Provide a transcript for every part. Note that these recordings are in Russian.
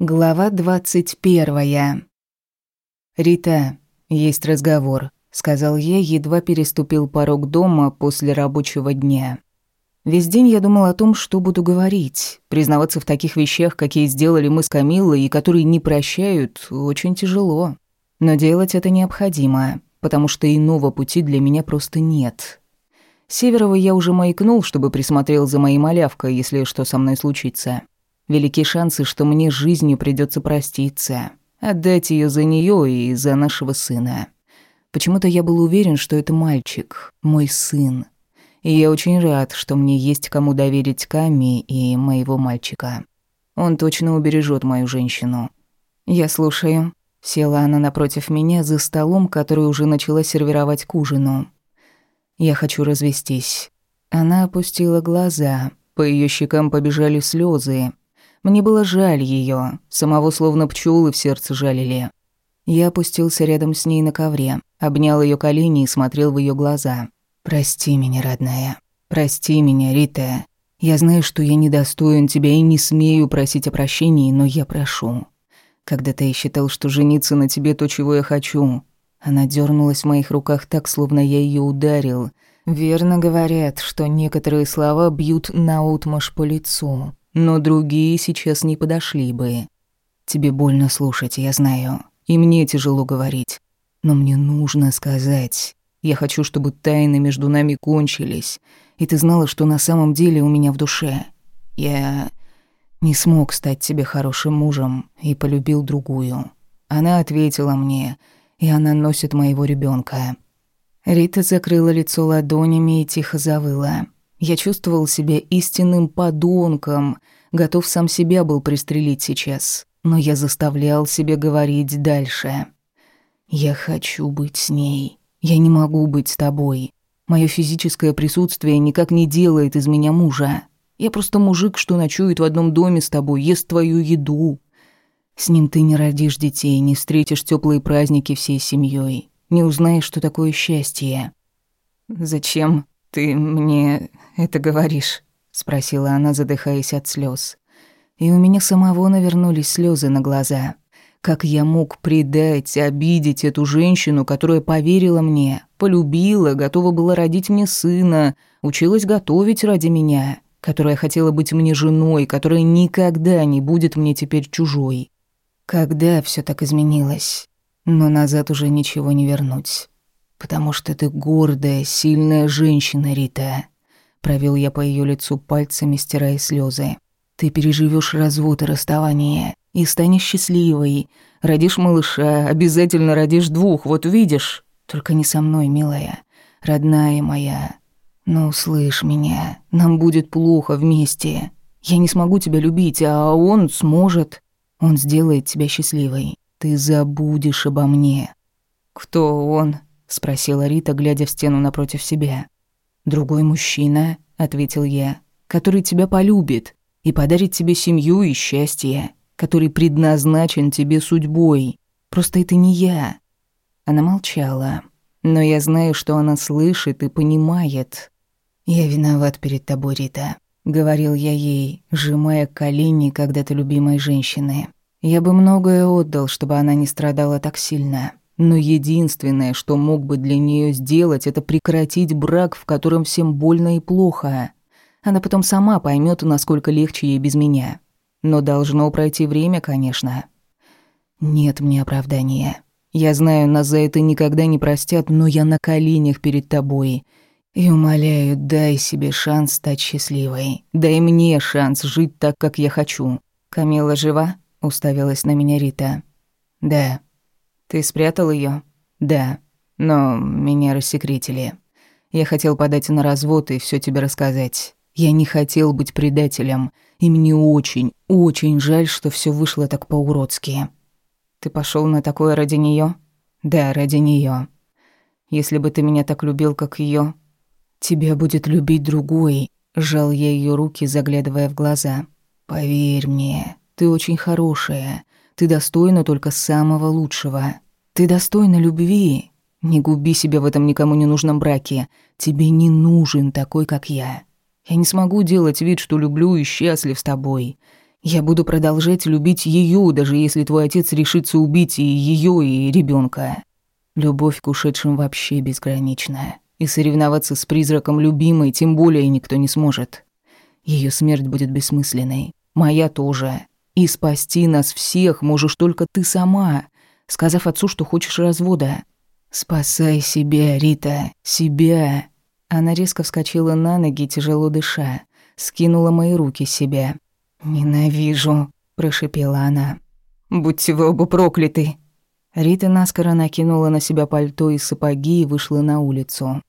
Глава двадцать первая. «Рита, есть разговор», — сказал я, едва переступил порог дома после рабочего дня. Весь день я думал о том, что буду говорить. Признаваться в таких вещах, какие сделали мы с Камиллой и которые не прощают, очень тяжело. Но делать это необходимо, потому что иного пути для меня просто нет. Северова я уже маякнул, чтобы присмотрел за моей малявкой, если что со мной случится. Велики шансы, что мне жизнью придется проститься, отдать ее за нее и за нашего сына. Почему-то я был уверен, что это мальчик, мой сын. И я очень рад, что мне есть кому доверить Ками и моего мальчика. Он точно убережет мою женщину. Я слушаю. Села она напротив меня за столом, который уже начала сервировать к ужину. Я хочу развестись. Она опустила глаза. По ее щекам побежали слезы, мне было жаль ее, самого словно пчелы в сердце жалили. Я опустился рядом с ней на ковре, обнял ее колени и смотрел в ее глаза. «Прости меня, родная. Прости меня, Рита. Я знаю, что я недостоин тебя и не смею просить о прощении, но я прошу. Когда-то я считал, что жениться на тебе то, чего я хочу». Она дернулась в моих руках так, словно я ее ударил. Верно говорят, что некоторые слова бьют наотмашь по лицу но другие сейчас не подошли бы. Тебе больно слушать, я знаю, и мне тяжело говорить, но мне нужно сказать. Я хочу, чтобы тайны между нами кончились, и ты знала, что на самом деле у меня в душе. Я не смог стать тебе хорошим мужем и полюбил другую. Она ответила мне, и она носит моего ребенка. Рита закрыла лицо ладонями и тихо завыла. Я чувствовал себя истинным подонком, готов сам себя был пристрелить сейчас, но я заставлял себя говорить дальше. «Я хочу быть с ней. Я не могу быть с тобой. Мое физическое присутствие никак не делает из меня мужа. Я просто мужик, что ночует в одном доме с тобой, ест твою еду. С ним ты не родишь детей, не встретишь теплые праздники всей семьей, не узнаешь, что такое счастье». «Зачем ты мне это говоришь?» — спросила она, задыхаясь от слез. И у меня самого навернулись слезы на глаза. Как я мог предать, обидеть эту женщину, которая поверила мне, полюбила, готова была родить мне сына, училась готовить ради меня, которая хотела быть мне женой, которая никогда не будет мне теперь чужой. Когда все так изменилось? Но назад уже ничего не вернуть. Потому что ты гордая, сильная женщина, Рита. Провел я по ее лицу пальцами, стирая слезы. Ты переживешь развод и расставание и станешь счастливой. Родишь малыша, обязательно родишь двух, вот видишь. Только не со мной, милая, родная моя. Ну, слышь меня, нам будет плохо вместе. Я не смогу тебя любить, а он сможет. Он сделает тебя счастливой. Ты забудешь обо мне. Кто он? Спросила Рита, глядя в стену напротив себя. «Другой мужчина», — ответил я, — «который тебя полюбит и подарит тебе семью и счастье, который предназначен тебе судьбой. Просто это не я». Она молчала, но я знаю, что она слышит и понимает. «Я виноват перед тобой, Рита», — говорил я ей, сжимая колени когда-то любимой женщины. «Я бы многое отдал, чтобы она не страдала так сильно». Но единственное, что мог бы для нее сделать, это прекратить брак, в котором всем больно и плохо. Она потом сама поймет, насколько легче ей без меня. Но должно пройти время, конечно. Нет мне оправдания. Я знаю, нас за это никогда не простят, но я на коленях перед тобой. И умоляю, дай себе шанс стать счастливой. Дай мне шанс жить так, как я хочу. Камила жива? Уставилась на меня Рита. Да. Ты спрятал ее? Да. Но меня рассекретили. Я хотел подать на развод и все тебе рассказать. Я не хотел быть предателем, и мне очень, очень жаль, что все вышло так по-уродски. Ты пошел на такое ради нее? Да, ради нее. Если бы ты меня так любил, как ее, тебя будет любить другой. Жал я ее руки, заглядывая в глаза. Поверь мне, ты очень хорошая. Ты достойна только самого лучшего. Ты достойна любви. Не губи себя в этом никому не нужном браке. Тебе не нужен такой, как я. Я не смогу делать вид, что люблю и счастлив с тобой. Я буду продолжать любить ее, даже если твой отец решится убить и ее, и ребенка. Любовь к ушедшим вообще безграничная. И соревноваться с призраком любимой тем более никто не сможет. Ее смерть будет бессмысленной. Моя тоже. И спасти нас всех можешь только ты сама, сказав отцу, что хочешь развода. Спасай себя, Рита, себя. Она резко вскочила на ноги, тяжело дыша, скинула мои руки с себя. «Ненавижу», – прошипела она. «Будьте вы оба прокляты!» Рита наскоро накинула на себя пальто и сапоги и вышла на улицу.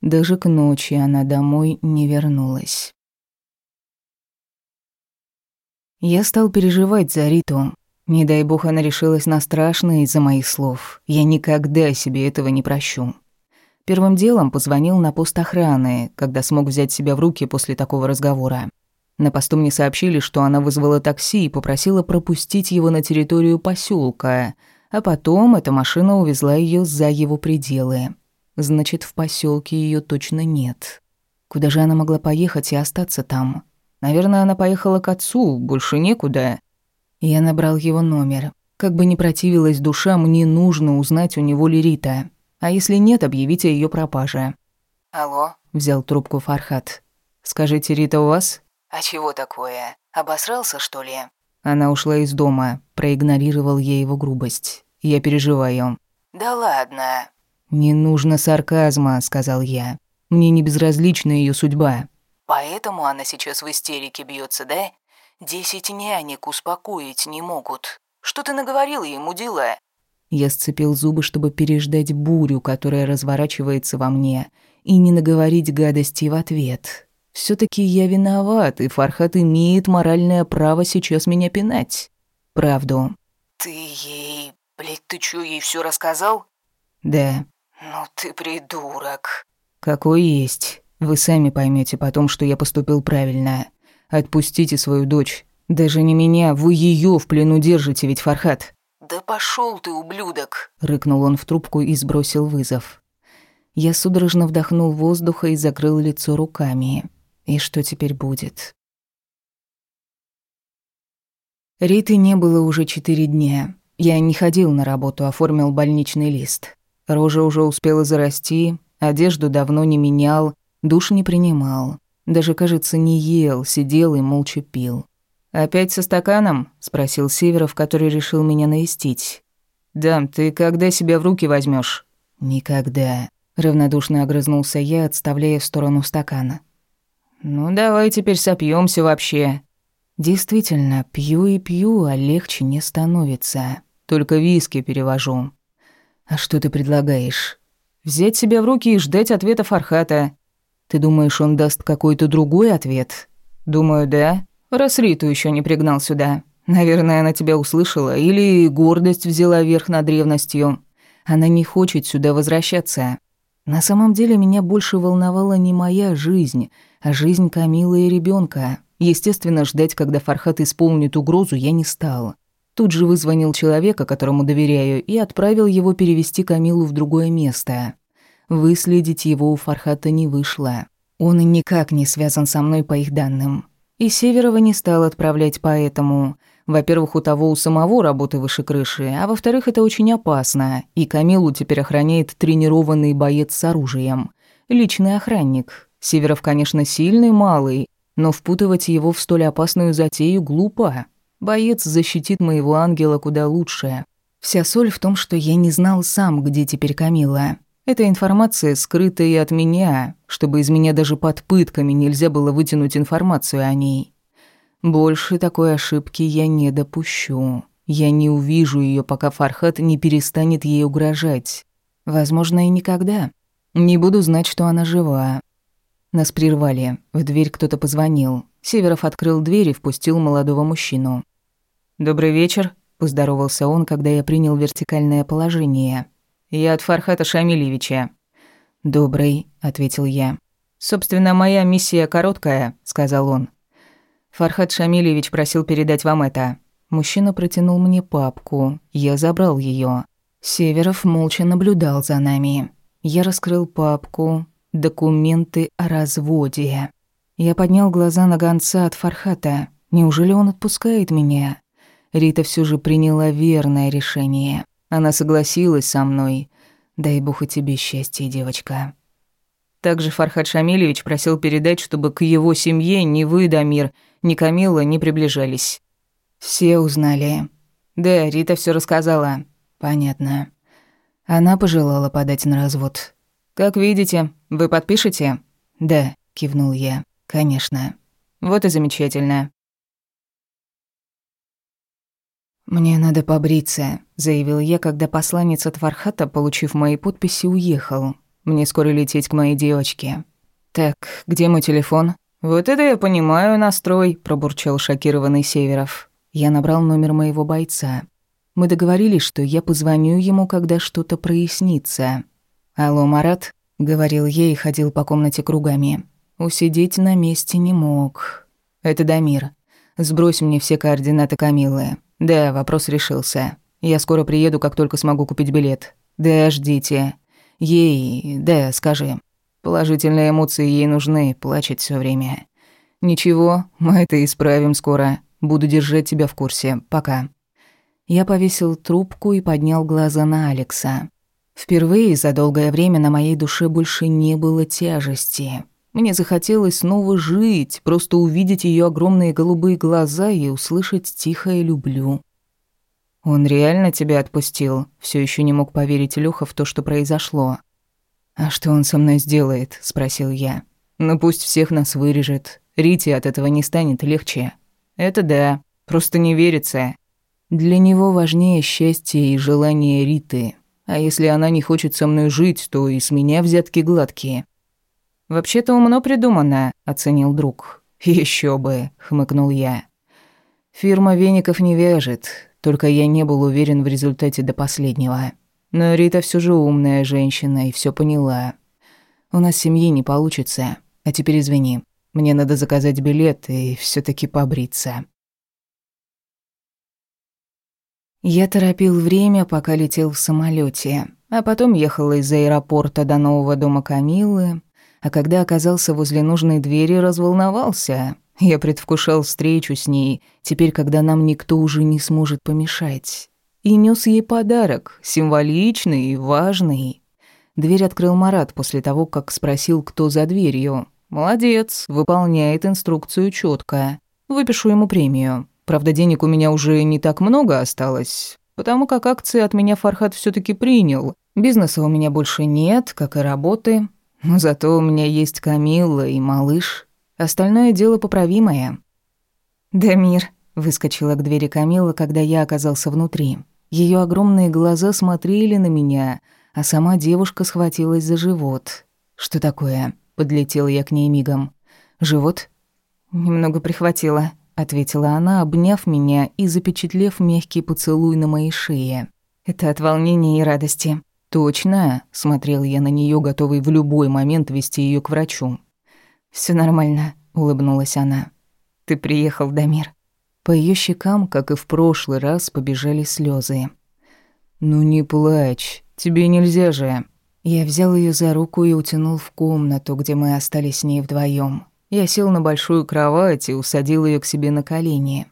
Даже к ночи она домой не вернулась. Я стал переживать за Риту. Не дай бог она решилась на страшное из-за моих слов. Я никогда себе этого не прощу. Первым делом позвонил на пост охраны, когда смог взять себя в руки после такого разговора. На посту мне сообщили, что она вызвала такси и попросила пропустить его на территорию поселка, а потом эта машина увезла ее за его пределы. Значит, в поселке ее точно нет. Куда же она могла поехать и остаться там? Наверное, она поехала к отцу, больше некуда. Я набрал его номер. Как бы ни противилась душа, мне нужно узнать, у него ли Рита. А если нет, объявите о её пропаже. «Алло?» — взял трубку Фархат. «Скажите, Рита у вас?» «А чего такое? Обосрался, что ли?» Она ушла из дома, проигнорировал я его грубость. Я переживаю. «Да ладно». «Не нужно сарказма», — сказал я. «Мне не безразлична ее судьба». «Поэтому она сейчас в истерике бьется, да? Десять нянек успокоить не могут. Что ты наговорила ему, дела?» Я сцепил зубы, чтобы переждать бурю, которая разворачивается во мне, и не наговорить гадости в ответ все таки я виноват, и Фархат имеет моральное право сейчас меня пинать. Правду. Ты ей... Блядь, ты чё, ей все рассказал? Да. Ну ты придурок. Какой есть. Вы сами поймете потом, что я поступил правильно. Отпустите свою дочь. Даже не меня, вы ее в плену держите, ведь Фархат. Да пошел ты, ублюдок, рыкнул он в трубку и сбросил вызов. Я судорожно вдохнул воздуха и закрыл лицо руками. И что теперь будет? Риты не было уже четыре дня. Я не ходил на работу, оформил больничный лист. Рожа уже успела зарасти, одежду давно не менял, душ не принимал. Даже, кажется, не ел, сидел и молча пил. «Опять со стаканом?» — спросил Северов, который решил меня навестить. «Дам, ты когда себя в руки возьмешь? «Никогда», — равнодушно огрызнулся я, отставляя в сторону стакана. «Ну, давай теперь сопьемся вообще». «Действительно, пью и пью, а легче не становится. Только виски перевожу». «А что ты предлагаешь?» «Взять себя в руки и ждать ответа Фархата». «Ты думаешь, он даст какой-то другой ответ?» «Думаю, да. Раз Риту еще не пригнал сюда. Наверное, она тебя услышала, или гордость взяла верх над древностью. Она не хочет сюда возвращаться. На самом деле меня больше волновала не моя жизнь, а жизнь Камилы и ребенка. Естественно, ждать, когда Фархат исполнит угрозу, я не стал. Тут же вызвонил человека, которому доверяю, и отправил его перевести Камилу в другое место. Выследить его у Фархата не вышло. Он никак не связан со мной по их данным. И Северова не стал отправлять поэтому. Во-первых, у того у самого работы выше крыши, а во-вторых, это очень опасно, и Камилу теперь охраняет тренированный боец с оружием. Личный охранник. Северов, конечно, сильный, малый, но впутывать его в столь опасную затею глупо. Боец защитит моего ангела куда лучше. Вся соль в том, что я не знал сам, где теперь Камила. Эта информация скрыта и от меня, чтобы из меня даже под пытками нельзя было вытянуть информацию о ней. Больше такой ошибки я не допущу. Я не увижу ее, пока Фархат не перестанет ей угрожать. Возможно, и никогда. Не буду знать, что она жива. Нас прервали. В дверь кто-то позвонил. Северов открыл дверь и впустил молодого мужчину. «Добрый вечер», – поздоровался он, когда я принял вертикальное положение. «Я от Фархата Шамильевича». «Добрый», – ответил я. «Собственно, моя миссия короткая», – сказал он. Фархад Шамилевич просил передать вам это. Мужчина протянул мне папку. Я забрал ее. Северов молча наблюдал за нами. Я раскрыл папку. Документы о разводе. Я поднял глаза на гонца от Фархата. Неужели он отпускает меня? Рита все же приняла верное решение. Она согласилась со мной. Дай бог и тебе счастья, девочка. Также Фархад Шамильевич просил передать, чтобы к его семье ни вы, Дамир, ни Камила не приближались. Все узнали. Да, Рита все рассказала. Понятно. Она пожелала подать на развод. Как видите, вы подпишете? Да, кивнул я. Конечно. Вот и замечательно. «Мне надо побриться», — заявил я, когда посланец от Фархата, получив мои подписи, уехал. «Мне скоро лететь к моей девочке». «Так, где мой телефон?» «Вот это я понимаю настрой», — пробурчал шокированный Северов. Я набрал номер моего бойца. Мы договорились, что я позвоню ему, когда что-то прояснится. «Алло, Марат?» — говорил я и ходил по комнате кругами. Усидеть на месте не мог. «Это Дамир. Сбрось мне все координаты Камилы. Да, вопрос решился. Я скоро приеду, как только смогу купить билет. Да, ждите. Ей, да, скажи. Положительные эмоции ей нужны, плачет все время. Ничего, мы это исправим скоро. Буду держать тебя в курсе. Пока. Я повесил трубку и поднял глаза на Алекса. Впервые за долгое время на моей душе больше не было тяжести. Мне захотелось снова жить, просто увидеть ее огромные голубые глаза и услышать тихое «люблю». «Он реально тебя отпустил?» Все еще не мог поверить Лёха в то, что произошло. «А что он со мной сделает?» – спросил я. «Ну пусть всех нас вырежет. Рите от этого не станет легче». Это да, просто не верится. Для него важнее счастье и желание Риты. А если она не хочет со мной жить, то и с меня взятки гладкие. Вообще-то умно придумано, оценил друг. Еще бы, хмыкнул я. Фирма веников не вяжет, только я не был уверен в результате до последнего. Но Рита все же умная женщина и все поняла. У нас семьи не получится. А теперь извини. Мне надо заказать билет и все таки побриться. Я торопил время, пока летел в самолете, а потом ехал из аэропорта до нового дома Камилы, а когда оказался возле нужной двери, разволновался. Я предвкушал встречу с ней, теперь, когда нам никто уже не сможет помешать. И нес ей подарок, символичный и важный. Дверь открыл Марат после того, как спросил, кто за дверью. Молодец, выполняет инструкцию четко. Выпишу ему премию. Правда, денег у меня уже не так много осталось, потому как акции от меня Фархат все таки принял. Бизнеса у меня больше нет, как и работы. Но зато у меня есть Камилла и малыш. Остальное дело поправимое. «Дамир», — выскочила к двери Камилла, когда я оказался внутри. Ее огромные глаза смотрели на меня, а сама девушка схватилась за живот. «Что такое?» Подлетел я к ней мигом. «Живот?» «Немного прихватило», — ответила она, обняв меня и запечатлев мягкий поцелуй на моей шее. «Это от волнения и радости». «Точно?» — смотрел я на нее, готовый в любой момент вести ее к врачу. Все нормально», — улыбнулась она. «Ты приехал, Дамир». По ее щекам, как и в прошлый раз, побежали слезы. «Ну не плачь, тебе нельзя же», я взял ее за руку и утянул в комнату, где мы остались с ней вдвоем. Я сел на большую кровать и усадил ее к себе на колени.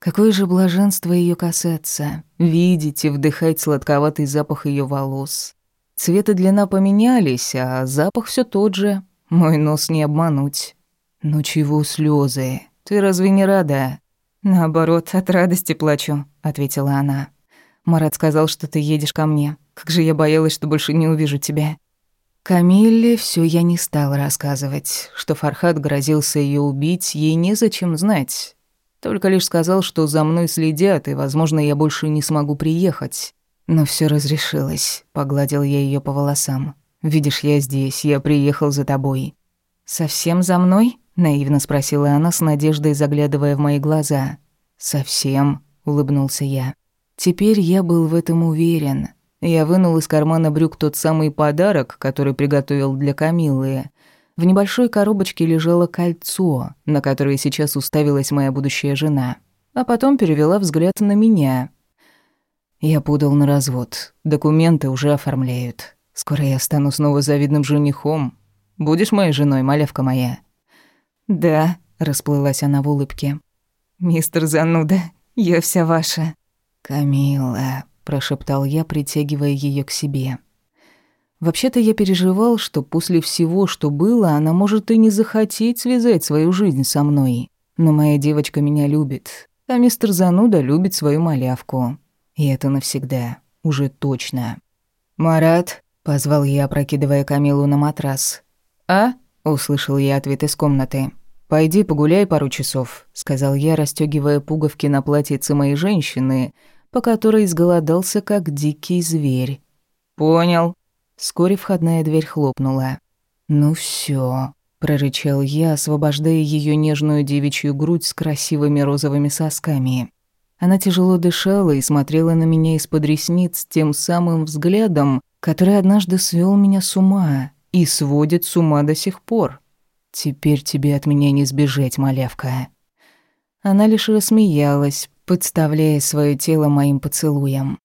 Какое же блаженство ее касаться, видеть и вдыхать сладковатый запах ее волос. Цвет и длина поменялись, а запах все тот же. Мой нос не обмануть. Ну чего слезы? Ты разве не рада? Наоборот, от радости плачу, ответила она. Марат сказал, что ты едешь ко мне. Как же я боялась, что больше не увижу тебя. Камилле все я не стал рассказывать, что Фархад грозился ее убить, ей незачем знать. Только лишь сказал, что за мной следят, и, возможно, я больше не смогу приехать. Но все разрешилось, погладил я ее по волосам. Видишь, я здесь, я приехал за тобой. Совсем за мной? наивно спросила она с надеждой, заглядывая в мои глаза. Совсем, улыбнулся я. Теперь я был в этом уверен. Я вынул из кармана брюк тот самый подарок, который приготовил для Камиллы. В небольшой коробочке лежало кольцо, на которое сейчас уставилась моя будущая жена, а потом перевела взгляд на меня. Я подал на развод. Документы уже оформляют. Скоро я стану снова завидным женихом. Будешь моей женой, малявка моя? Да, расплылась она в улыбке. мистер Зануда, я вся ваша». «Камила», — прошептал я, притягивая ее к себе. Вообще-то я переживал, что после всего, что было, она может и не захотеть связать свою жизнь со мной. Но моя девочка меня любит, а мистер Зануда любит свою малявку. И это навсегда, уже точно. «Марат», — позвал я, опрокидывая Камилу на матрас. «А?» — услышал я ответ из комнаты. «Пойди погуляй пару часов», — сказал я, расстёгивая пуговки на платьице моей женщины, по которой изголодался, как дикий зверь. «Понял», Вскоре входная дверь хлопнула. «Ну все, прорычал я, освобождая ее нежную девичью грудь с красивыми розовыми сосками. Она тяжело дышала и смотрела на меня из-под ресниц тем самым взглядом, который однажды свел меня с ума и сводит с ума до сих пор. «Теперь тебе от меня не сбежать, малявка». Она лишь рассмеялась, подставляя свое тело моим поцелуем.